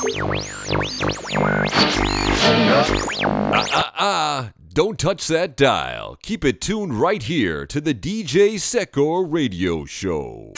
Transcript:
Ah, ah, ah. Don't touch that dial. Keep it tuned right here to the DJ Secor Radio Show.